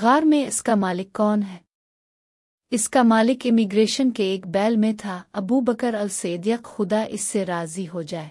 غار میں اس کا مالک کون ہے؟ اس کا مالک امیگریشن کے ایک بیل میں تھا، ابو بکر السیدیق خدا اس سے راضی ہو جائے۔